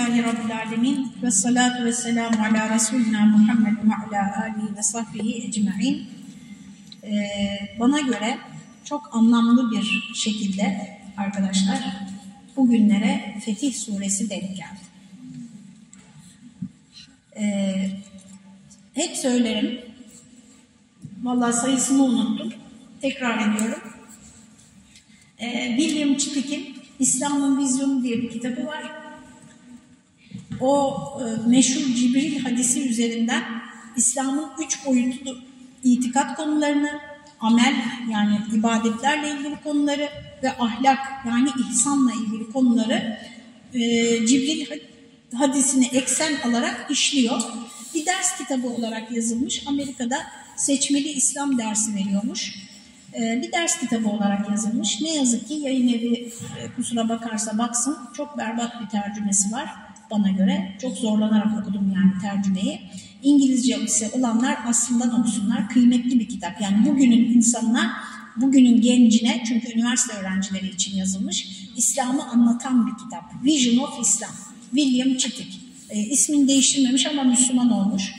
Elhamdülillahi Rabbil Alemin ve salatu ve selamu ala Resulina Muhammed ve ala alihi ve sahbihi ecma'in. Ee, bana göre çok anlamlı bir şekilde arkadaşlar bugünlere Fetih Suresi denk geldi. Ee, hep söylerim, vallahi sayısını unuttum, tekrar ediyorum. Ee, William Chittick'in İslam'ın Vizyonu diye bir kitabı var. O e, meşhur Cibril hadisi üzerinden İslam'ın üç boyutlu itikat konularını, amel yani ibadetlerle ilgili konuları ve ahlak yani ihsanla ilgili konuları e, Cibril hadisini eksen alarak işliyor. Bir ders kitabı olarak yazılmış. Amerika'da seçmeli İslam dersi veriyormuş. E, bir ders kitabı olarak yazılmış. Ne yazık ki yayın evi e, kusura bakarsa baksın çok berbat bir tercümesi var bana göre. Çok zorlanarak okudum yani tercümeyi. İngilizce ise olanlar aslında okusunlar. Kıymetli bir kitap. Yani bugünün insanına, bugünün gencine çünkü üniversite öğrencileri için yazılmış İslam'ı anlatan bir kitap. Vision of Islam. William Chittick. E, ismini değiştirmemiş ama Müslüman olmuş.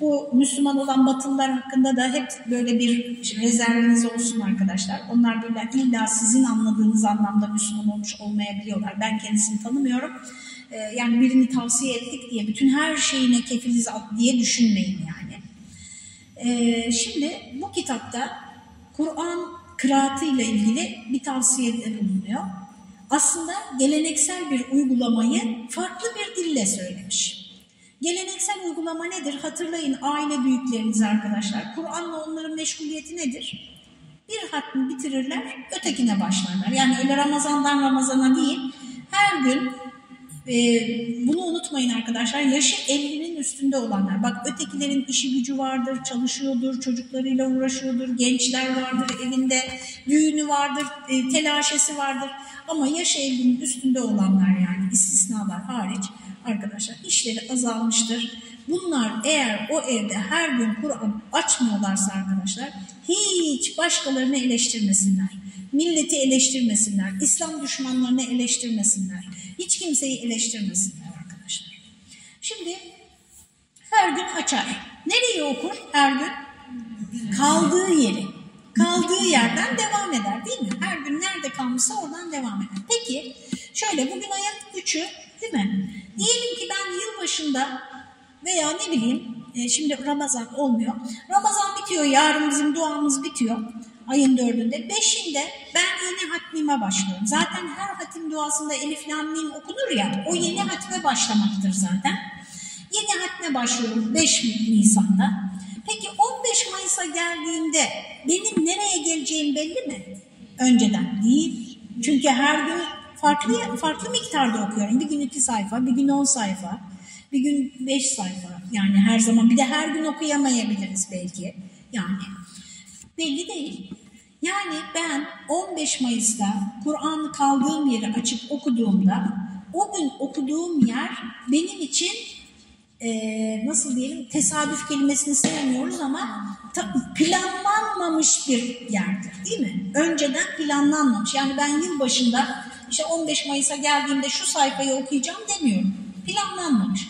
Bu Müslüman olan Batılılar hakkında da hep böyle bir rezerviniz olsun arkadaşlar. Onlar böyle illa sizin anladığınız anlamda Müslüman olmuş olmayabiliyorlar. Ben kendisini tanımıyorum. Ee, yani birini tavsiye ettik diye bütün her şeyine kefiliz diye düşünmeyin yani. Ee, şimdi bu kitapta Kur'an kıraatı ile ilgili bir tavsiyede bulunuyor. Aslında geleneksel bir uygulamayı farklı bir dille söylemiş. Geleneksel uygulama nedir? Hatırlayın aile büyükleriniz arkadaşlar. Kur'an'la onların meşguliyeti nedir? Bir hatmi bitirirler, ötekine başlarlar. Yani öyle Ramazan'dan Ramazan'a değil, her gün e, bunu unutmayın arkadaşlar. Yaşı 50'nin üstünde olanlar. Bak ötekilerin işi gücü vardır, çalışıyordur, çocuklarıyla uğraşıyordur, gençler vardır evinde, düğünü vardır, e, telaşesi vardır. Ama yaşı 50'nin üstünde olanlar yani istisnalar hariç arkadaşlar işleri azalmıştır. Bunlar eğer o evde her gün Kur'an açmıyorlarsa arkadaşlar hiç başkalarını eleştirmesinler. Milleti eleştirmesinler. İslam düşmanlarını eleştirmesinler. Hiç kimseyi eleştirmesinler arkadaşlar. Şimdi her gün açar. Nereyi okur her gün? Kaldığı yeri. Kaldığı yerden devam eder değil mi? Her gün nerede kalmışsa oradan devam eder. Peki şöyle bugün ayın 3'ü değil mi? Diyelim ki ben yılbaşında veya ne bileyim e, şimdi Ramazan olmuyor. Ramazan bitiyor yarın bizim duamız bitiyor ayın dördünde. Beşinde ben yeni hatmime başlıyorum. Zaten her hatim duasında elif lam okunur ya o yeni hatme başlamaktır zaten. Yeni hatme başlıyorum 5 Nisan'da. Peki 15 Mayıs'a geldiğinde benim nereye geleceğim belli mi? Önceden değil. Çünkü her gün farklı farklı miktarda okuyorum. Bir gün iki sayfa, bir gün on sayfa, bir gün beş sayfa. Yani her zaman bir de her gün okuyamayabiliriz belki. Yani belli değil. Yani ben 15 Mayıs'ta Kur'an'ı kaldığım yeri açıp okuduğumda o gün okuduğum yer benim için e, nasıl diyelim tesadüf kelimesini sevmiyoruz ama planlanmamış bir yerdir değil mi? Önceden planlanmamış. Yani ben yılbaşında işte 15 Mayıs'a geldiğimde şu sayfayı okuyacağım demiyorum. Planlanmamış.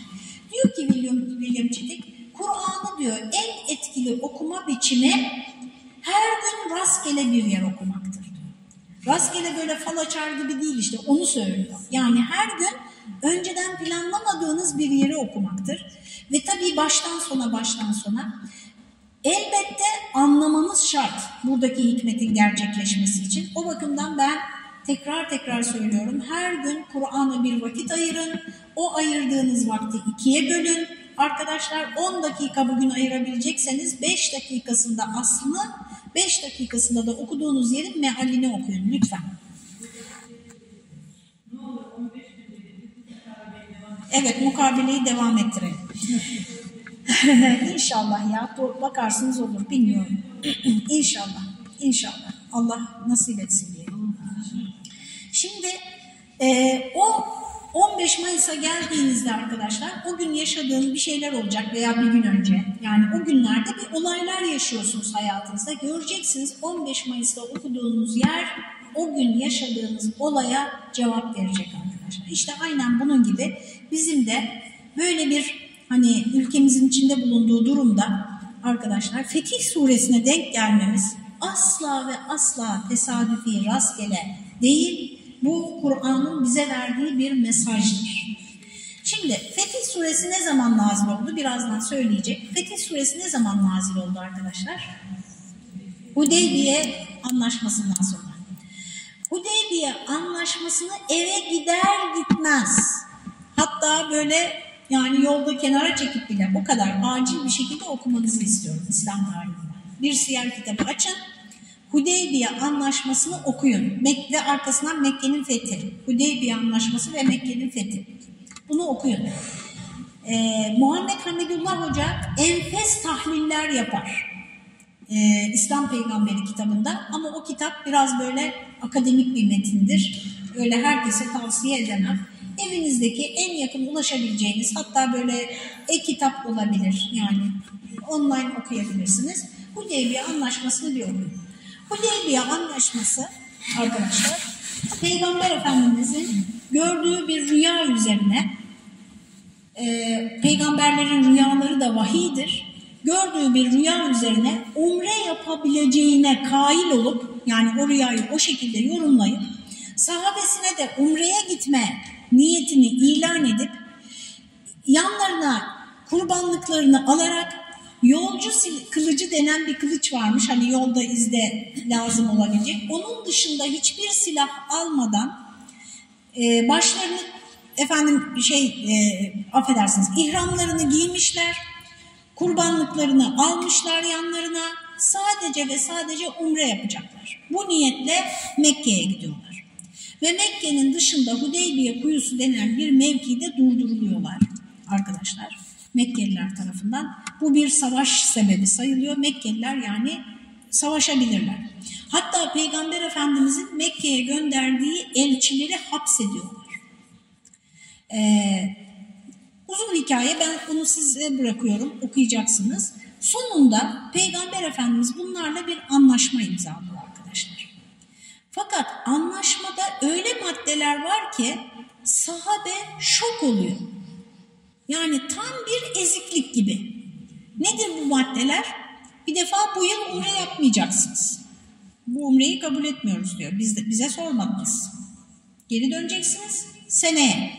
Diyor ki William, William Chittick, Kur'an'ı diyor en etkili okuma biçimi her gün rastgele bir yer okumaktır. Rastgele böyle fal açar gibi değil işte onu söylüyor. Yani her gün önceden planlamadığınız bir yeri okumaktır. Ve tabii baştan sona baştan sona elbette anlamamız şart buradaki hikmetin gerçekleşmesi için. O bakımdan ben tekrar tekrar söylüyorum. Her gün Kur'an'a bir vakit ayırın. O ayırdığınız vakti ikiye bölün. Arkadaşlar 10 dakika bugün ayırabilecekseniz 5 dakikasında aslını 5 dakikasında da okuduğunuz yerin mealini okuyun lütfen. Evet mukabeleyi devam ettirelim. İnşallah ya bakarsınız olur bilmiyorum. İnşallah. İnşallah. Allah nasip etsin diye. Şimdi e, o 15 Mayıs'a geldiğinizde arkadaşlar o gün yaşadığınız bir şeyler olacak veya bir gün önce. Yani o günlerde bir olaylar yaşıyorsunuz hayatınızda. Göreceksiniz 15 Mayıs'ta okuduğunuz yer o gün yaşadığınız olaya cevap verecek arkadaşlar. İşte aynen bunun gibi bizim de böyle bir hani ülkemizin içinde bulunduğu durumda arkadaşlar Fetih suresine denk gelmemiz asla ve asla tesadüfi rastgele değil bu Kur'an'ın bize verdiği bir mesajdır. Şimdi Fetih suresi ne zaman nazil oldu? Birazdan söyleyecek. Fetih suresi ne zaman nazil oldu arkadaşlar? Hudeybiye anlaşmasından sonra. Hudeybiye anlaşmasını eve gider gitmez. Hatta böyle yani yolda kenara çekip bile o kadar acil bir şekilde okumanızı istiyorum İslam tarihinde. Bir siyer kitabı açın. Hudeybiye anlaşmasını okuyun. Ve arkasından Mekke'nin fethi. Hudeybiye anlaşması ve Mekke'nin fethi. Bunu okuyun. Ee, Muhammed Hamidullah Hoca enfes tahliller yapar. Ee, İslam Peygamberi kitabında ama o kitap biraz böyle akademik bir metindir. Öyle herkese tavsiye edemem. Evinizdeki en yakın ulaşabileceğiniz hatta böyle e-kitap olabilir yani online okuyabilirsiniz. Hudeybiye Anlaşması'nı bir okuyun. Hudeybiye Anlaşması arkadaşlar Peygamber Efendimizin gördüğü bir rüya üzerine e, peygamberlerin rüyaları da vahidir. Gördüğü bir rüya üzerine umre yapabileceğine kail olup yani o rüyayı o şekilde yorumlayıp sahabesine de umreye gitme niyetini ilan edip yanlarına kurbanlıklarını alarak yolcu kılıcı denen bir kılıç varmış. Hani yolda izde lazım olabilecek. Onun dışında hiçbir silah almadan e, başlarını efendim şey e, affedersiniz ihramlarını giymişler. Kurbanlıklarını almışlar yanlarına. Sadece ve sadece umre yapacaklar. Bu niyetle Mekke'ye gidiyorlar. Ve Mekke'nin dışında Hudeybiye kuyusu denen bir mevkide durduruluyorlar arkadaşlar. Mekkeliler tarafından. Bu bir savaş sebebi sayılıyor. Mekkeliler yani savaşabilirler. Hatta Peygamber Efendimizin Mekke'ye gönderdiği elçileri hapsediyorlar. Ee, uzun hikaye ben bunu size bırakıyorum okuyacaksınız. Sonunda Peygamber Efendimiz bunlarla bir anlaşma imzalıyor arkadaşlar. Fakat anlaşmada öyle maddeler var ki sahabe şok oluyor. Yani tam bir eziklik gibi. Nedir bu maddeler? Bir defa bu yıl umre yapmayacaksınız. Bu umreyi kabul etmiyoruz diyor. Biz de, bize sormadınız. Geri döneceksiniz. Seneye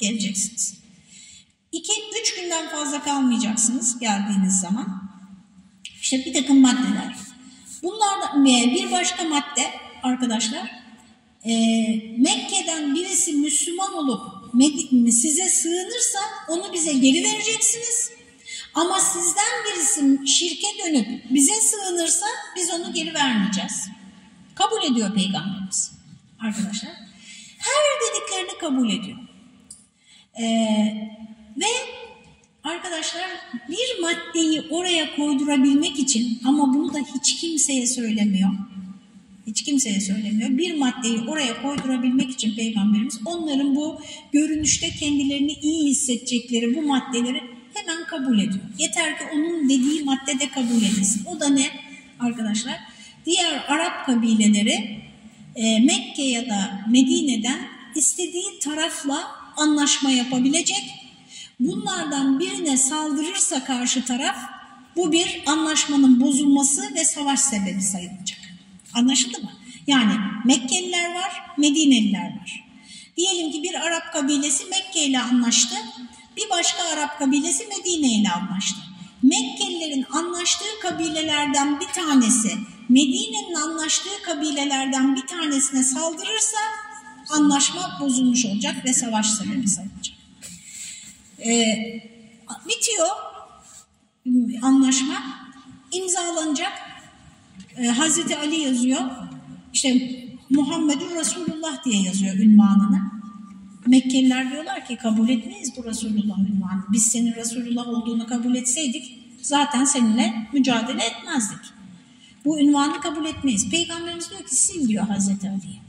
geleceksiniz. İki, üç günden fazla kalmayacaksınız geldiğiniz zaman. İşte bir takım maddeler. Bunlardan bir başka madde arkadaşlar e, Mekke'den birisi Müslüman olup size sığınırsa onu bize geri vereceksiniz. Ama sizden birisi şirke dönüp bize sığınırsa biz onu geri vermeyeceğiz. Kabul ediyor Peygamberimiz arkadaşlar. Her dediklerini kabul ediyor. Ee, ve arkadaşlar bir maddeyi oraya koydurabilmek için ama bunu da hiç kimseye söylemiyor. Hiç kimseye söylemiyor. Bir maddeyi oraya koydurabilmek için Peygamberimiz onların bu görünüşte kendilerini iyi hissedecekleri bu maddeleri hemen kabul ediyor. Yeter ki onun dediği madde de kabul edilsin. O da ne arkadaşlar? Diğer Arap kabileleri e, Mekke ya da Medine'den istediği tarafla anlaşma yapabilecek. Bunlardan birine saldırırsa karşı taraf bu bir anlaşmanın bozulması ve savaş sebebi sayılacak. Anlaşıldı mı? Yani Mekkeliler var, Medineliler var. Diyelim ki bir Arap kabilesi Mekke ile anlaştı. Bir başka Arap kabilesi Medine ile anlaştı. Mekkelilerin anlaştığı kabilelerden bir tanesi Medine'nin anlaştığı kabilelerden bir tanesine saldırırsa anlaşma bozulmuş olacak ve savaş sebebi sayılacak. Ee, bitiyor anlaşma, imzalanacak. Ee, Hazreti Ali yazıyor, işte Muhammedur Resulullah diye yazıyor ünvanını. Mekkeliler diyorlar ki kabul etmeyiz bu Resulullah ünvanını. Biz senin Resulullah olduğunu kabul etseydik zaten seninle mücadele etmezdik. Bu ünvanı kabul etmeyiz. Peygamberimiz diyor ki sil diyor Hazreti Ali'ye.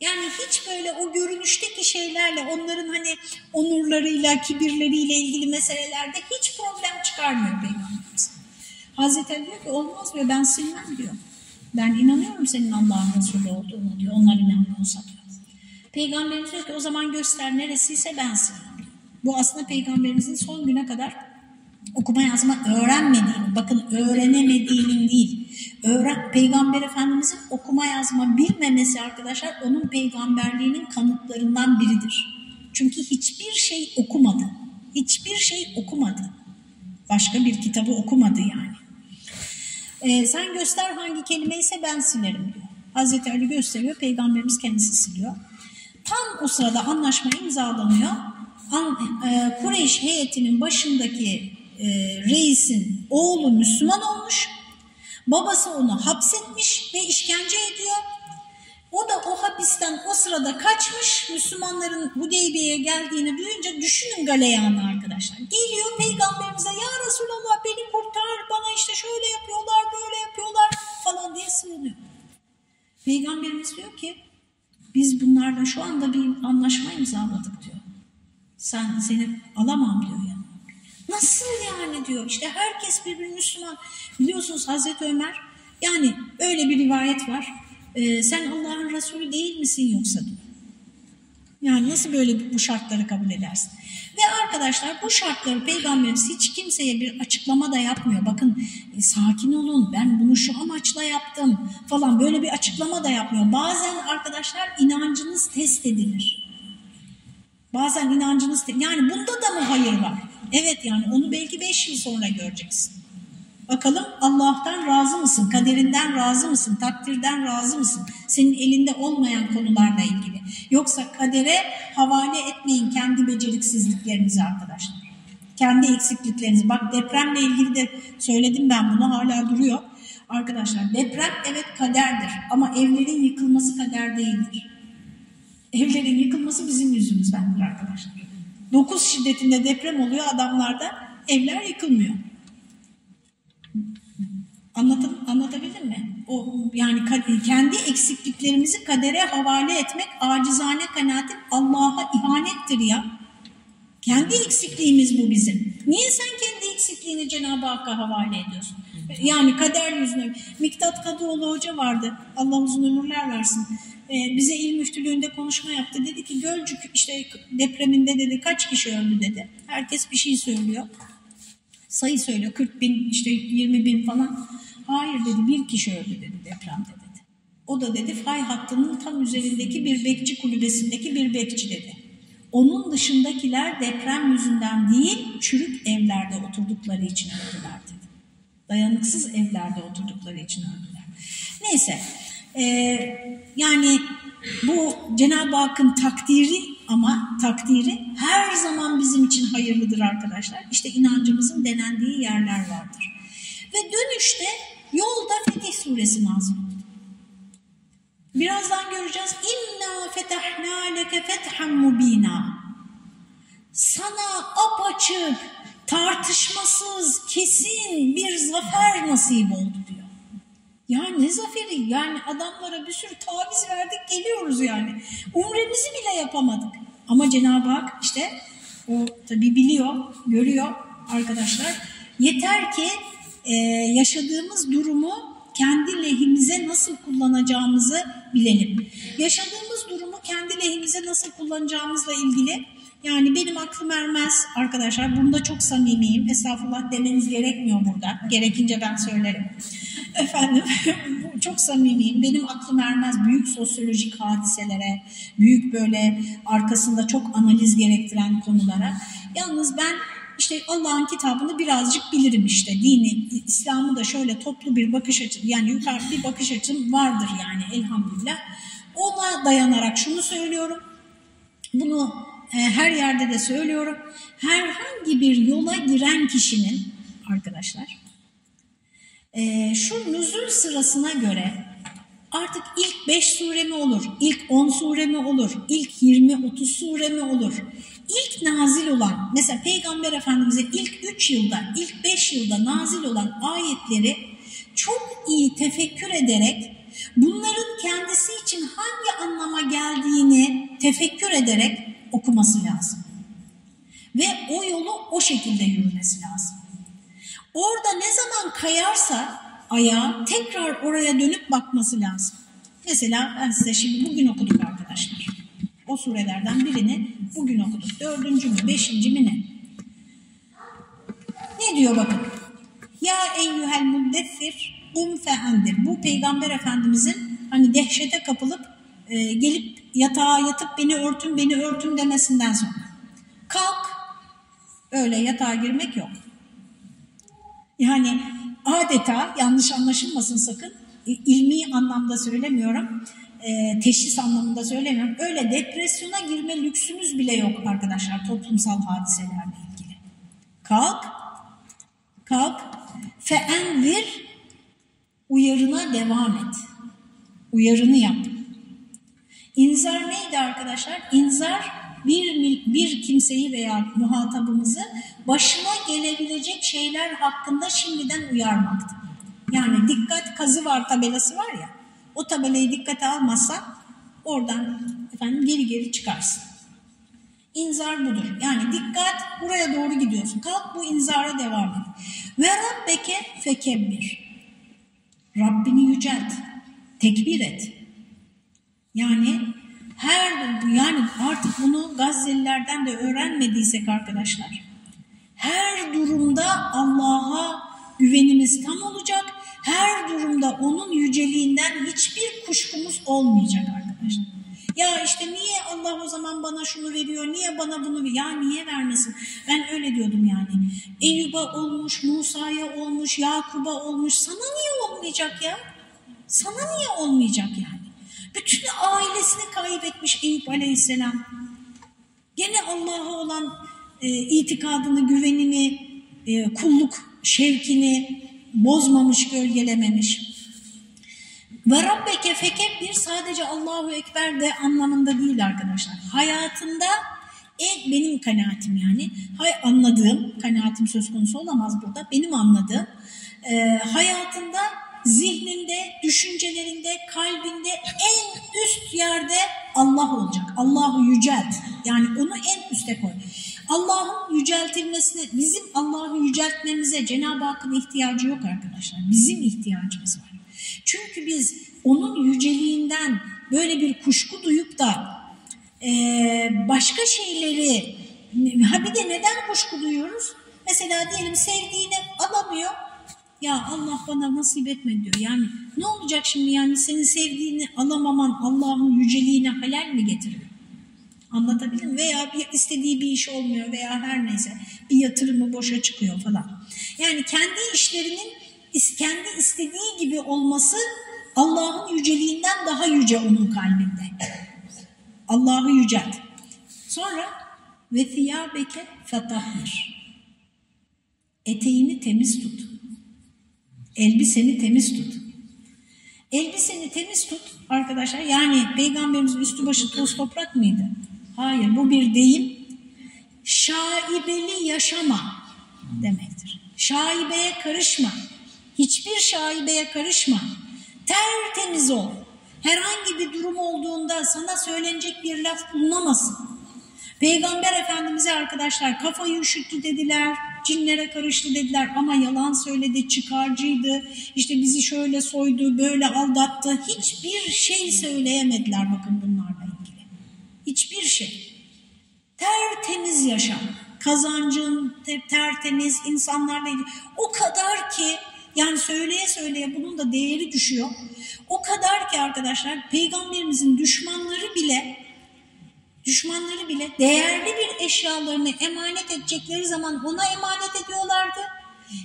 Yani hiç böyle o görünüşteki şeylerle onların hani onurlarıyla, kibirleriyle ilgili meselelerde hiç problem çıkarmıyor Peygamberimiz. Hazreti Ali diyor ki olmaz diyor ben silmem diyor. Ben inanıyorum senin Allah'ın Resulü olduğunu diyor. Onlar inanmıyorsa diyor. Peygamberimiz diyor ki o zaman göster neresiyse ben silmem diyor. Bu aslında peygamberimizin son güne kadar okuma yazma öğrenmediğini, bakın öğrenemediğinin değil, öğren, peygamber efendimizin okuma yazma bilmemesi arkadaşlar onun peygamberliğinin kanıtlarından biridir. Çünkü hiçbir şey okumadı. Hiçbir şey okumadı. Başka bir kitabı okumadı yani. Ee, sen göster hangi kelime ise ben silerim diyor. Hazreti Ali gösteriyor, peygamberimiz kendisi siliyor. Tam o sırada anlaşma imzalanıyor. An, e, Kureyş heyetinin başındaki e, reisin oğlu Müslüman olmuş. Babası onu hapsetmiş ve işkence ediyor. O da o hapisten o sırada kaçmış. Müslümanların Hudeybiye'ye geldiğini duyunca düşünün galeyanı arkadaşlar. Geliyor peygamberimize ya Resulallah beni kurtar bana işte şöyle yapıyorlar Peygamberimiz diyor ki biz bunlarla şu anda bir anlaşma imzaladık diyor. Sen seni alamam diyor ya. Nasıl yani diyor. İşte herkes birbirini Müslüman. Biliyorsunuz Hazreti Ömer yani öyle bir rivayet var. Ee, sen Allah'ın Resulü değil misin yoksa diyor. Yani nasıl böyle bu şartları kabul edersin? Ve arkadaşlar bu şartları Peygamberimiz hiç kimseye bir açıklama da yapmıyor. Bakın e, sakin olun ben bunu şu amaçla yaptım falan böyle bir açıklama da yapmıyor. Bazen arkadaşlar inancınız test edilir. Bazen inancınız yani bunda da mı hayır var? Evet yani onu belki beş yıl sonra göreceksin. Bakalım Allah'tan razı mısın? Kaderinden razı mısın? Takdirden razı mısın? Senin elinde olmayan konularla ilgili. Yoksa kadere havale etmeyin kendi beceriksizliklerinizi arkadaşlar. Kendi eksikliklerinizi. Bak depremle ilgili de söyledim ben bunu hala duruyor. Arkadaşlar deprem evet kaderdir ama evlerin yıkılması kader değildir. Evlerin yıkılması bizim yüzümüzdendir arkadaşlar. 9 şiddetinde deprem oluyor adamlarda evler yıkılmıyor. Anlatın, anlatabildim mi? O yani kendi eksikliklerimizi kadere havale etmek acizane kanaatim Allah'a ihanettir ya. Kendi eksikliğimiz bu bizim. Niye sen kendi eksikliğini Cenab-ı Hakk'a havale ediyorsun? Yani kader yüzüne. Miktat Kadıoğlu Hoca vardı. Allah uzun ömürler versin. Ee, bize il müftülüğünde konuşma yaptı. Dedi ki Gölcük işte depreminde dedi kaç kişi öldü dedi. Herkes bir şey söylüyor. Sayı söylüyor 40 bin işte 20 bin falan. Hayır dedi bir kişi öldü dedi depremde dedi. O da dedi fay hattının tam üzerindeki bir bekçi kulübesindeki bir bekçi dedi. Onun dışındakiler deprem yüzünden değil çürük evlerde oturdukları için öldüler dedi. Dayanıksız evlerde oturdukları için öldüler. Neyse e, yani bu Cenab-ı Hakk'ın takdiri ama takdiri her zaman bizim için hayırlıdır arkadaşlar. İşte inancımızın denendiği yerler vardır. Ve dönüşte yolda Fetih suresi nazil oldu. Birazdan göreceğiz. İnna fetahna leke fethan mubina. Sana apaçık, tartışmasız, kesin bir zafer nasip oldu diyor. Ya ne zaferi? Yani adamlara bir sürü taviz verdik geliyoruz yani. Umremizi bile yapamadık. Ama Cenab-ı Hak işte o tabi biliyor, görüyor arkadaşlar. Yeter ki e, yaşadığımız durumu kendi lehimize nasıl kullanacağımızı bilelim. Yaşadığımız durumu kendi lehimize nasıl kullanacağımızla ilgili yani benim aklım ermez arkadaşlar. Bunda çok samimiyim. Estağfurullah demeniz gerekmiyor burada. Gerekince ben söylerim. Efendim çok samimiyim. Benim aklım ermez büyük sosyolojik hadiselere, büyük böyle arkasında çok analiz gerektiren konulara. Yalnız ben işte Allah'ın kitabını birazcık bilirim işte. Dini, İslam'ı da şöyle toplu bir bakış açı, yani yukarı bir bakış açım vardır yani elhamdülillah. Ona dayanarak şunu söylüyorum. Bunu her yerde de söylüyorum. Herhangi bir yola giren kişinin arkadaşlar e, şu nüzul sırasına göre artık ilk 5 sure mi olur, ilk 10 sure mi olur, ilk 20-30 sure mi olur? İlk nazil olan, mesela Peygamber Efendimiz'e ilk 3 yılda, ilk 5 yılda nazil olan ayetleri çok iyi tefekkür ederek, bunların kendisi için hangi anlama geldiğini tefekkür ederek okuması lazım. Ve o yolu o şekilde yürümesi lazım. Orada ne zaman kayarsa ayağa tekrar oraya dönüp bakması lazım. Mesela ben size şimdi bugün okuduk arkadaşlar. O surelerden birini bugün okuduk. Dördüncü mü, beşinci mi ne? Ne diyor bakın. Ya eyyuhel muddessir um feendir. Bu peygamber efendimizin hani dehşete kapılıp e, gelip yatağa yatıp beni örtün beni örtün demesinden sonra. Kalk. Öyle yatağa girmek yok. Yani adeta yanlış anlaşılmasın sakın ilmi anlamda söylemiyorum e, teşhis anlamında söylemiyorum. Öyle depresyona girme lüksümüz bile yok arkadaşlar toplumsal hadiselerle ilgili. Kalk, kalk, feenvir, uyarına devam et. Uyarını yap. İnzar neydi arkadaşlar? İnzar bir, bir kimseyi veya muhatabımızı başına gelebilecek şeyler hakkında şimdiden uyarmaktı. Yani dikkat kazı var tabelası var ya, o tabelayı dikkate almazsa oradan efendim geri geri çıkarsın. İnzar budur. Yani dikkat buraya doğru gidiyorsun. Kalk bu inzara devam et. Ve Rabbeke fekebbir. Rabbini yücelt. Tekbir et. Yani her yani artık bunu Gazze'lilerden de öğrenmediysek arkadaşlar her durumda Allah'a güvenimiz tam olacak. Her durumda onun yüceliğinden hiçbir kuşkumuz olmayacak arkadaşlar. Ya işte niye Allah o zaman bana şunu veriyor, niye bana bunu veriyor? Ya niye vermesin? Ben öyle diyordum yani. Eyüp'e olmuş, Musa'ya olmuş, Yakub'a olmuş. Sana niye olmayacak ya? Sana niye olmayacak yani? Bütün ailesini kaybetmiş Eyüp Aleyhisselam. Gene Allah'a olan e, itikadını, güvenini, e, kulluk şevkini bozmamış, gölgelememiş. Ve Rabbeke fekebbir sadece Allahu Ekber de anlamında değil arkadaşlar. Hayatında en benim kanaatim yani. Hay anladığım, kanaatim söz konusu olamaz burada. Benim anladığım e, hayatında düşüncelerinde, kalbinde en üst yerde Allah olacak. Allah'ı yücelt. Yani onu en üste koy. Allah'ın yüceltilmesine, bizim Allah'ı yüceltmemize Cenab-ı Hakk'ın ihtiyacı yok arkadaşlar. Bizim ihtiyacımız var. Çünkü biz onun yüceliğinden böyle bir kuşku duyup da e, başka şeyleri, ha bir de neden kuşku duyuyoruz? Mesela diyelim sevdiğini alamıyor, ya Allah bana nasip etme diyor. Yani ne olacak şimdi yani senin sevdiğini alamaman Allah'ın yüceliğine halel mi getiriyor? Anlatabildim mi? Veya bir istediği bir iş olmuyor veya her neyse bir yatırımı boşa çıkıyor falan. Yani kendi işlerinin kendi istediği gibi olması Allah'ın yüceliğinden daha yüce onun kalbinde. Allah'ı yücelt. Sonra ve thiyabeke fetahhir. Eteğini temiz tut. Elbiseni temiz tut. Elbiseni temiz tut arkadaşlar. Yani peygamberimizin üstü başı toz toprak mıydı? Hayır bu bir deyim. Şaibeli yaşama demektir. Şaibeye karışma. Hiçbir şaibeye karışma. Tertemiz ol. Herhangi bir durum olduğunda sana söylenecek bir laf bulunamasın. Peygamber Efendimiz'e arkadaşlar kafayı üşüttü dediler, cinlere karıştı dediler ama yalan söyledi, çıkarcıydı, işte bizi şöyle soydu, böyle aldattı. Hiçbir şey söyleyemediler bakın bunlarla ilgili. Hiçbir şey. Tertemiz yaşam, kazancın tertemiz, insanlarla ilgili. O kadar ki yani söyleye söyleye bunun da değeri düşüyor. O kadar ki arkadaşlar peygamberimizin düşmanları bile düşmanları bile değerli bir eşyalarını emanet edecekleri zaman ona emanet ediyorlardı.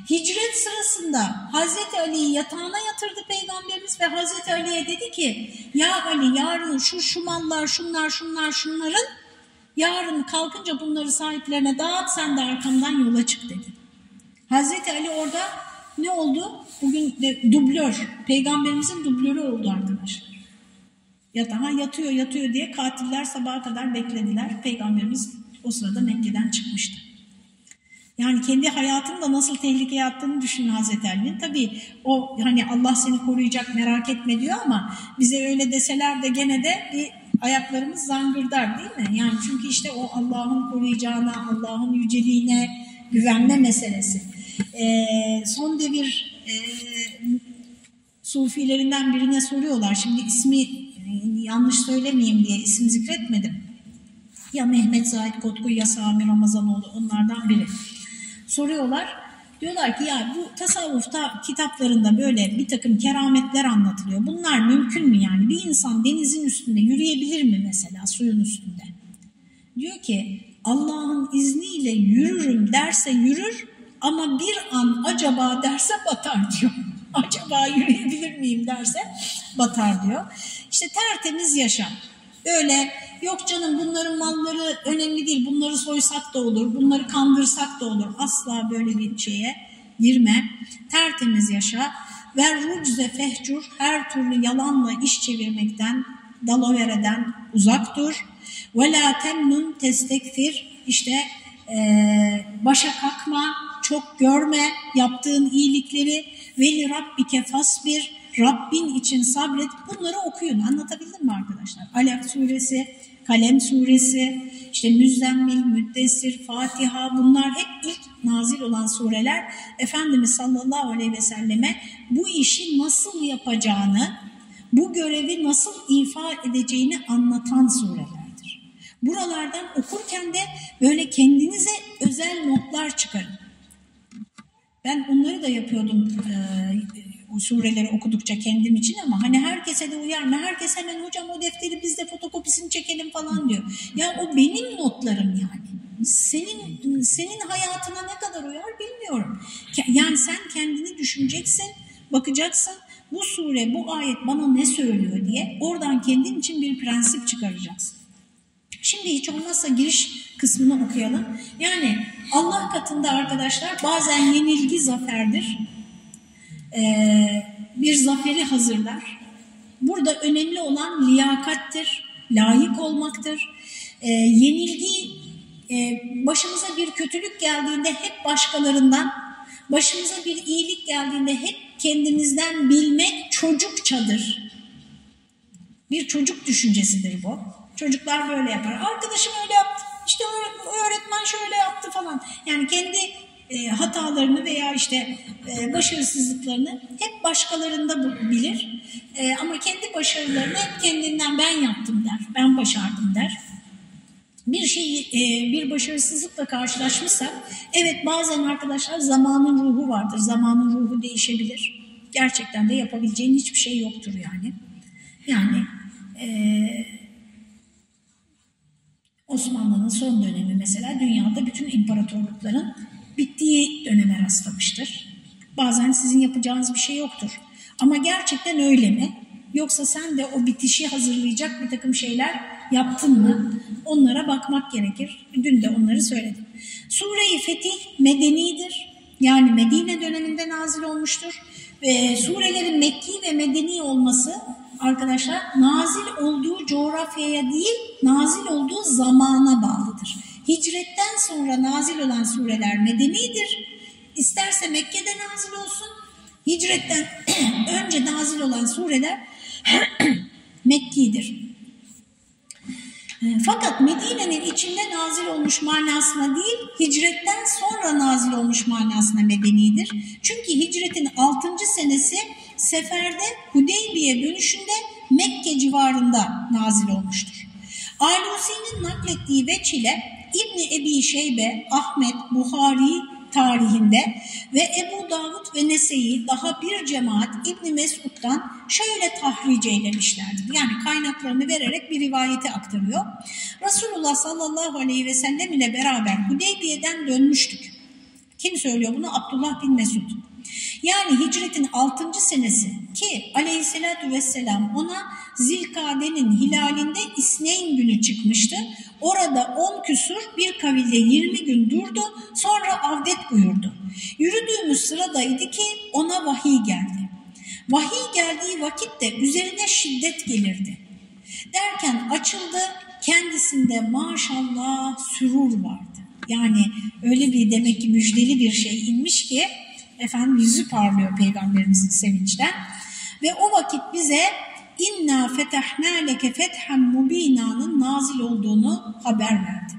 Hicret sırasında Hazreti Ali'yi yatağına yatırdı Peygamberimiz ve Hazreti Ali'ye dedi ki ya Ali yarın şu şu mallar şunlar şunlar şunların yarın kalkınca bunları sahiplerine dağıt sen de arkamdan yola çık dedi. Hazreti Ali orada ne oldu? Bugün de dublör, peygamberimizin dublörü oldu arkadaşlar. Yatağa yatıyor yatıyor diye katiller sabaha kadar beklediler. Peygamberimiz o sırada Mekke'den çıkmıştı. Yani kendi hayatını da nasıl tehlikeye attığını düşünün Hazreti Ali'nin. Tabii o hani Allah seni koruyacak merak etme diyor ama bize öyle deseler de gene de bir ayaklarımız zangırdar değil mi? Yani çünkü işte o Allah'ın koruyacağına, Allah'ın yüceliğine güvenme meselesi. Ee, son devir e, sufilerinden birine soruyorlar. Şimdi ismi yanlış söylemeyeyim diye isim zikretmedim. Ya Mehmet Zahid Kotku ya Sami Ramazanoğlu onlardan biri. Soruyorlar. Diyorlar ki ya bu tasavvufta kitaplarında böyle bir takım kerametler anlatılıyor. Bunlar mümkün mü yani? Bir insan denizin üstünde yürüyebilir mi mesela suyun üstünde? Diyor ki Allah'ın izniyle yürürüm derse yürür ama bir an acaba derse batar diyor. acaba yürüyebilir miyim derse batar diyor. İşte tertemiz yaşam. Öyle yok canım bunların malları önemli değil bunları soysak da olur bunları kandırsak da olur. Asla böyle bir şeye girme. Tertemiz yaşa. Ve rucze fehcur her türlü yalanla iş çevirmekten, dalavereden uzak dur. Ve la temnun testekfir işte e, başa kalkma, çok görme yaptığın iyilikleri. Veli rabbike fasbir Rabbin için sabret. Bunları okuyun. Anlatabildim mi arkadaşlar? Alak suresi, Kalem suresi, işte Müzzemmil, Müddessir, Fatiha bunlar hep ilk nazil olan sureler. Efendimiz sallallahu aleyhi ve selleme bu işi nasıl yapacağını, bu görevi nasıl ifa edeceğini anlatan surelerdir. Buralardan okurken de böyle kendinize özel notlar çıkarın. Ben onları da yapıyordum e, sureleri okudukça kendim için ama hani herkese de uyar mı? Herkes hemen hocam o defteri biz de fotokopisini çekelim falan diyor. Ya o benim notlarım yani. Senin senin hayatına ne kadar uyar bilmiyorum. Yani sen kendini düşüneceksin, bakacaksın bu sure, bu ayet bana ne söylüyor diye oradan kendin için bir prensip çıkaracaksın. Şimdi hiç olmazsa giriş kısmını okuyalım. Yani Allah katında arkadaşlar bazen yenilgi zaferdir. Ee, bir zaferi hazırlar. Burada önemli olan liyakattir, layık olmaktır. Ee, yenilgi e, başımıza bir kötülük geldiğinde hep başkalarından, başımıza bir iyilik geldiğinde hep kendimizden bilmek çocukçadır. Bir çocuk düşüncesidir bu. Çocuklar böyle yapar. Arkadaşım öyle yaptı, işte öğretmen şöyle yaptı falan. Yani kendi e, hatalarını veya işte e, başarısızlıklarını hep başkalarında bilir. E, ama kendi başarılarını hep kendinden ben yaptım der, ben başardım der. Bir şey, e, bir başarısızlıkla karşılaşmışsak, evet bazen arkadaşlar zamanın ruhu vardır, zamanın ruhu değişebilir. Gerçekten de yapabileceğin hiçbir şey yoktur yani. Yani e, Osmanlı'nın son dönemi mesela dünyada bütün imparatorlukların bittiği döneme rastlamıştır. Bazen sizin yapacağınız bir şey yoktur. Ama gerçekten öyle mi? Yoksa sen de o bitişi hazırlayacak bir takım şeyler yaptın mı? Onlara bakmak gerekir. Dün de onları söyledim. Sure-i Fetih medenidir. Yani Medine döneminde nazil olmuştur. Ve surelerin Mekki ve Medeni olması arkadaşlar nazil olduğu coğrafyaya değil, nazil olduğu zamana bağlıdır. Hicretten sonra nazil olan sureler medenidir. İsterse Mekke'de nazil olsun, hicretten önce nazil olan sureler Mekki'dir. Fakat Medine'nin içinde nazil olmuş manasına değil, hicretten sonra nazil olmuş manasına medenidir. Çünkü hicretin 6. senesi seferde Hudeybiye dönüşünde Mekke civarında nazil olmuştur. Alusi'nin naklettiği veç ile İbni Ebi Şeybe, Ahmet, Buhari tarihinde ve Ebu Davud ve Nese'yi daha bir cemaat İbni Mesud'dan şöyle tahrice eylemişlerdir. Yani kaynaklarını vererek bir rivayeti aktarıyor. Resulullah sallallahu aleyhi ve sellem ile beraber Hudeybiye'den dönmüştük. Kim söylüyor bunu? Abdullah bin Mesud. Yani hicretin 6. senesi ki aleyhissalatü vesselam ona Zilkade'nin hilalinde İsneyn günü çıkmıştı. Orada 10 küsur bir kavilde 20 gün durdu sonra avdet buyurdu. Yürüdüğümüz sıradaydı ki ona vahiy geldi. Vahiy geldiği vakitte üzerine şiddet gelirdi. Derken açıldı kendisinde maşallah sürur vardı. Yani öyle bir demek ki müjdeli bir şey inmiş ki efendim yüzü parlıyor peygamberimizin sevinçten. Ve o vakit bize inna fetahna leke fethem mubina'nın nazil olduğunu haber verdi.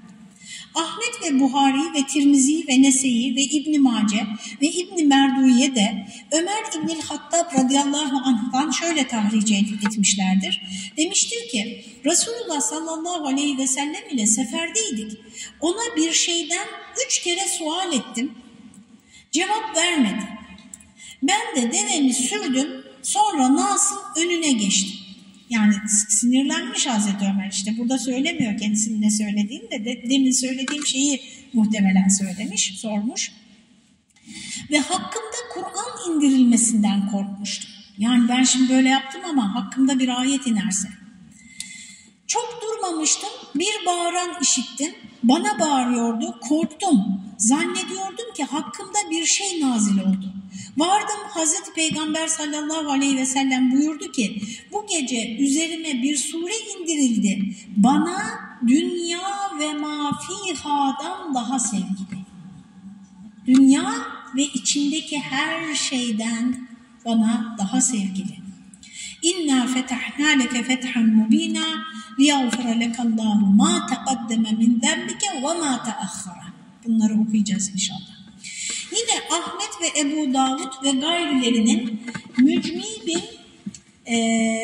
Ahmet ve Buhari ve Tirmizi ve Nese'yi ve İbn Mace ve İbn Merduye de Ömer İbnül Hattab radıyallahu anh'tan şöyle tahric etmişlerdir. Demiştir ki Resulullah sallallahu aleyhi ve sellem ile seferdeydik. Ona bir şeyden üç kere sual ettim. Cevap vermedi. Ben de devemi sürdüm sonra Nas'ın önüne geçtim. Yani sinirlenmiş Hazreti Ömer işte burada söylemiyor kendisinin ne söylediğini de, de demin söylediğim şeyi muhtemelen söylemiş, sormuş. Ve hakkımda Kur'an indirilmesinden korkmuştum. Yani ben şimdi böyle yaptım ama hakkımda bir ayet inerse. Çok durmamıştım, bir bağıran işittim, bana bağırıyordu, korktum. Zannediyordum ki hakkımda bir şey nazil oldu. Vardım Hazreti Peygamber sallallahu aleyhi ve sellem buyurdu ki bu gece üzerime bir sure indirildi. Bana dünya ve mafihadan daha sevgili. Dünya ve içindeki her şeyden bana daha sevgili. İnna fetahna leke fethan mubina liyagfira lekallahu ma taqaddeme min zembike ve ma taahhara. Bunları okuyacağız inşallah. Yine Ahmet ve Ebu Davud ve gayrilerinin Mücmi bin e,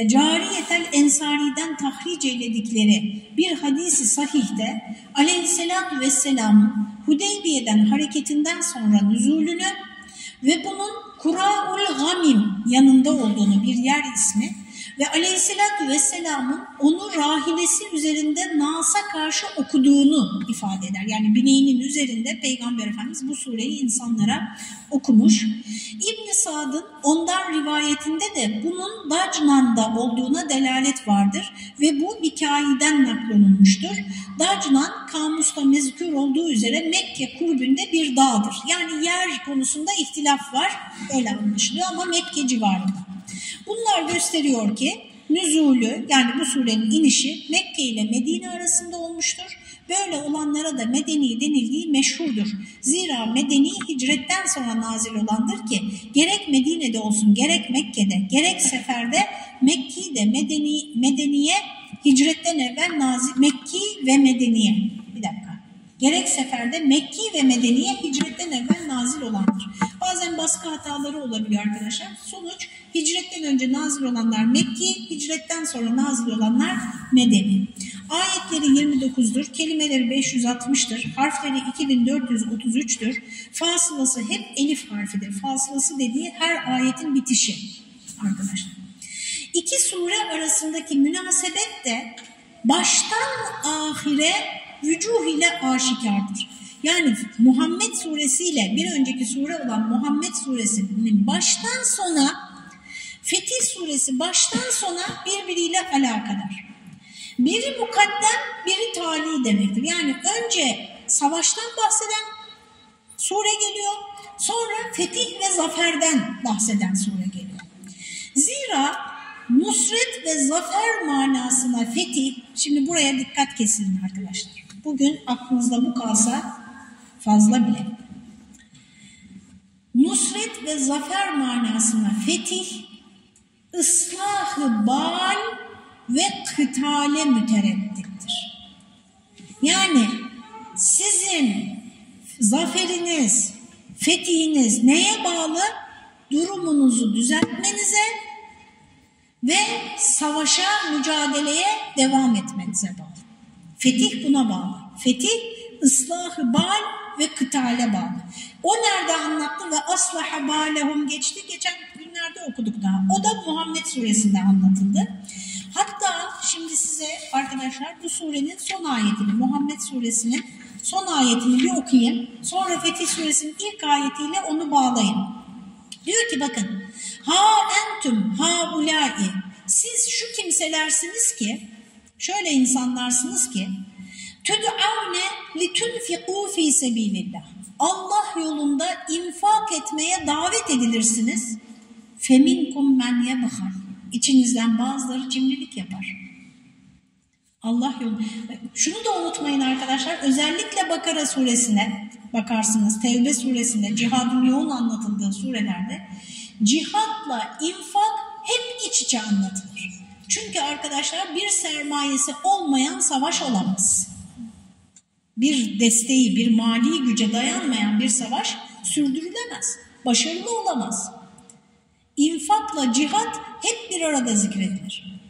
Cariyetel Ensari'den tahric eyledikleri bir hadisi sahihte aleyhissalatü vesselamın Hudeybiye'den hareketinden sonra nüzulünü ve bunun Kura'ul Gamim yanında olduğunu bir yer ismi ve aleyhissalatü vesselamın onu rahilesi üzerinde Nas'a karşı okuduğunu ifade eder. Yani bineğinin üzerinde Peygamber Efendimiz bu sureyi insanlara okumuş. İbn Sad'ın ondan rivayetinde de bunun Dacnan'da olduğuna delalet vardır ve bu hikayeden naklolunmuştur. Dacnan kamusta mezkür olduğu üzere Mekke kurbünde bir dağdır. Yani yer konusunda ihtilaf var öyle anlaşılıyor ama Mekke civarında. Bunlar gösteriyor ki nüzulü yani bu surenin inişi Mekke ile Medine arasında olmuştur. Böyle olanlara da medeni denildiği meşhurdur. Zira medeni hicretten sonra nazil olandır ki gerek Medine'de olsun gerek Mekke'de gerek seferde Mekki de medeni, medeniye hicretten evvel nazil Mekki ve medeniye bir dakika. Gerek seferde Mekki ve medeniye hicretten evvel nazil olandır. Bazen baskı hataları olabiliyor arkadaşlar. Sonuç Hicretten önce nazil olanlar Mekki, hicretten sonra nazil olanlar Medeni. Ayetleri 29'dur, kelimeleri 560'tır, harfleri 2433'tür. Fasılası hep elif harfidir. Fasılası dediği her ayetin bitişi arkadaşlar. İki sure arasındaki münasebet de baştan ahire vücuh ile aşikardır. Yani Muhammed suresiyle bir önceki sure olan Muhammed suresinin baştan sona Fetih suresi baştan sona birbiriyle alakadar. Biri mukaddem, biri tali demektir. Yani önce savaştan bahseden sure geliyor, sonra fetih ve zaferden bahseden sure geliyor. Zira nusret ve zafer manasına fetih, şimdi buraya dikkat kesin arkadaşlar. Bugün aklınızda bu kalsa fazla bile. Nusret ve zafer manasına fetih, ıslahı bal ve kıtale mütereddittir. Yani sizin zaferiniz, fetihiniz neye bağlı? Durumunuzu düzeltmenize ve savaşa, mücadeleye devam etmenize bağlı. Fetih buna bağlı. Fetih ıslahı bal ve kıtale bağlı. O nerede anlattı ve aslaha balehum geçti. Geçen günlerde okuduk daha. O da Muhammed suresinde anlatıldı. Hatta şimdi size arkadaşlar bu surenin son ayetini, Muhammed suresinin son ayetini bir okuyayım. Sonra Fetih suresinin ilk ayetiyle onu bağlayın. Diyor ki bakın. Ha entüm ha ulai. Siz şu kimselersiniz ki, şöyle insanlarsınız ki, tüd'avne litunfiqu fi sebilillah. Allah yolunda infak etmeye davet edilirsiniz. Feminkum men yebhal. İçinizden bazıları cimrilik yapar. Allah yolu. Şunu da unutmayın arkadaşlar. Özellikle Bakara suresine bakarsınız. Tevbe suresinde cihadın yoğun anlatıldığı surelerde cihatla infak hep iç içe anlatılır. Çünkü arkadaşlar bir sermayesi olmayan savaş olamaz. bir desteği, bir mali güce dayanmayan bir savaş sürdürülemez. Başarılı olamaz. İnfakla cihat hep bir arada zikredilir.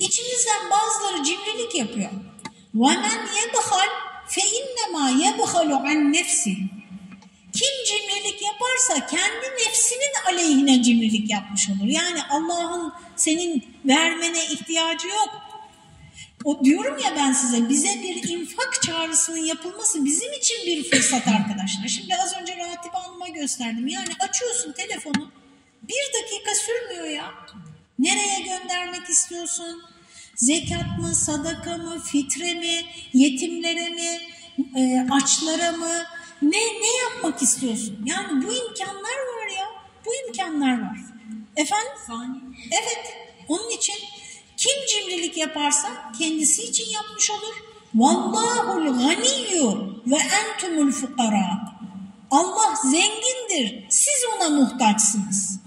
İçimizden bazıları cimrilik yapıyor. وَمَنْ يَبْخَلْ فَاِنَّمَا يَبْخَلُ عَنْ نَفْسِ kim cimrilik yaparsa kendi nefsinin aleyhine cimrilik yapmış olur. Yani Allah'ın senin vermene ihtiyacı yok. O diyorum ya ben size bize bir infak çağrısının yapılması bizim için bir fırsat arkadaşlar. Şimdi az önce Ratibe Hanım'a gösterdim. Yani açıyorsun telefonu bir dakika sürmüyor ya. Nereye göndermek istiyorsun? Zekat mı, sadaka mı, fitre mi, yetimlere mi, e, açlara mı? Ne, ne yapmak istiyorsun? Yani bu imkanlar var ya. Bu imkanlar var. Efendim? Evet. Onun için kim cimrilik yaparsa kendisi için yapmış olur. Vallahul ganiyyu ve entumul fukara. Allah zengindir. Siz ona muhtaçsınız.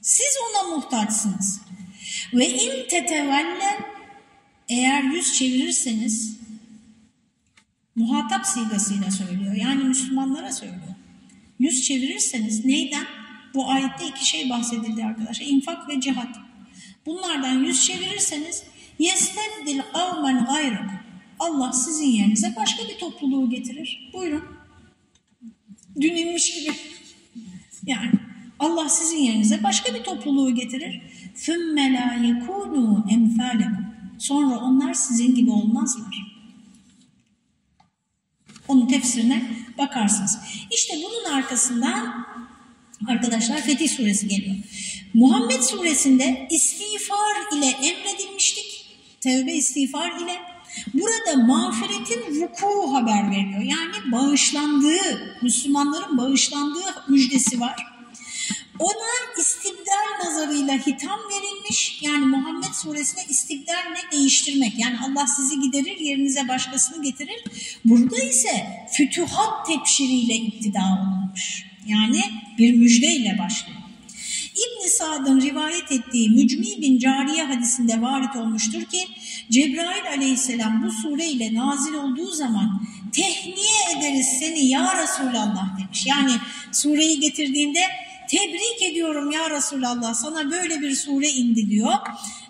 Siz ona muhtaçsınız. Ve in tetevelle eğer yüz çevirirseniz muhatap sigasıyla söylüyor. Yani Müslümanlara söylüyor. Yüz çevirirseniz neyden? Bu ayette iki şey bahsedildi arkadaşlar. İnfak ve cihat. Bunlardan yüz çevirirseniz yesteddil kavmen gayrık. Allah sizin yerinize başka bir topluluğu getirir. Buyurun. Dün inmiş gibi. Yani Allah sizin yerinize başka bir topluluğu getirir. ثُمَّ لَا يَكُونُوا اَمْثَالَكُمْ Sonra onlar sizin gibi olmazlar. Onun tefsirine bakarsınız. İşte bunun arkasından arkadaşlar Fetih Suresi geliyor. Muhammed Suresinde istiğfar ile emredilmiştik. Tevbe istiğfar ile. Burada mağfiretin vuku haber veriyor. Yani bağışlandığı, Müslümanların bağışlandığı müjdesi var. Ona istibdal nazarıyla hitam verilmiş. Yani Muhammed suresine istibdal ne? Değiştirmek. Yani Allah sizi giderir, yerinize başkasını getirir. Burada ise fütuhat tepşiriyle iktida olunmuş. Yani bir müjdeyle başlıyor. İbn Sa'd'ın rivayet ettiği Mücmi bin Cariye hadisinde varit olmuştur ki Cebrail aleyhisselam bu sure ile nazil olduğu zaman tehniye ederiz seni ya Resulallah demiş. Yani sureyi getirdiğinde tebrik ediyorum ya Resulallah sana böyle bir sure indi diyor.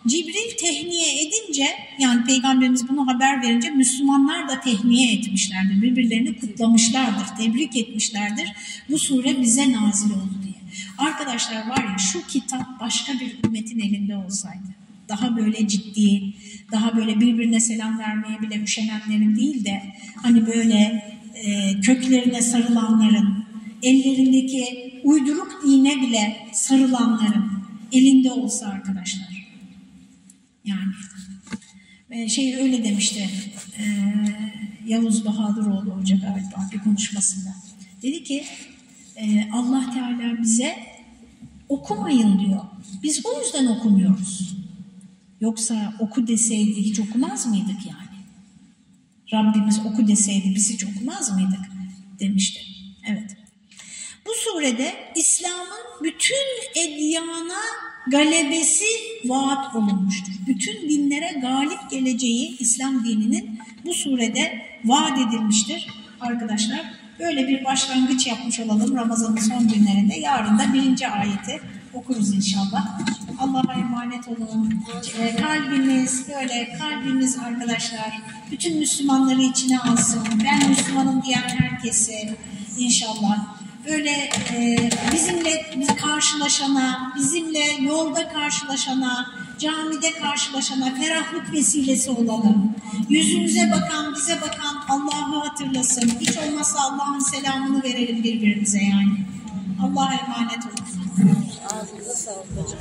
Cibril tehniye edince yani peygamberimiz bunu haber verince Müslümanlar da tehniye etmişlerdir. Birbirlerini kutlamışlardır, tebrik etmişlerdir. Bu sure bize nazil oldu diye. Arkadaşlar var ya şu kitap başka bir ümmetin elinde olsaydı daha böyle ciddi, daha böyle birbirine selam vermeye bile üşenenlerin değil de hani böyle e, köklerine sarılanların, ellerindeki uyduruk dine bile sarılanların elinde olsa arkadaşlar. Yani e, şey öyle demişti e, Yavuz Bahadıroğlu Hoca galiba bir konuşmasında. Dedi ki e, Allah Teala bize okumayın diyor. Biz o yüzden okumuyoruz. Yoksa oku deseydi hiç okumaz mıydık yani? Rabbimiz oku deseydi biz hiç okumaz mıydık demişti. Surede İslam'ın bütün edyana galebesi vaat olunmuştur. Bütün dinlere galip geleceği İslam dininin bu surede vaat edilmiştir arkadaşlar. Böyle bir başlangıç yapmış olalım Ramazan'ın son günlerinde. Yarın da birinci ayeti okuruz inşallah. Allah'a emanet olun. E, kalbimiz böyle kalbimiz arkadaşlar bütün Müslümanları içine alsın. Ben Müslümanım diyen herkese inşallah böyle e, bizimle karşılaşana, bizimle yolda karşılaşana, camide karşılaşana ferahlık vesilesi olalım. Yüzümüze bakan, bize bakan Allah'ı hatırlasın. Hiç olmazsa Allah'ın selamını verelim birbirimize yani. Allah'a emanet olun. Ağzınıza sağlık hocam.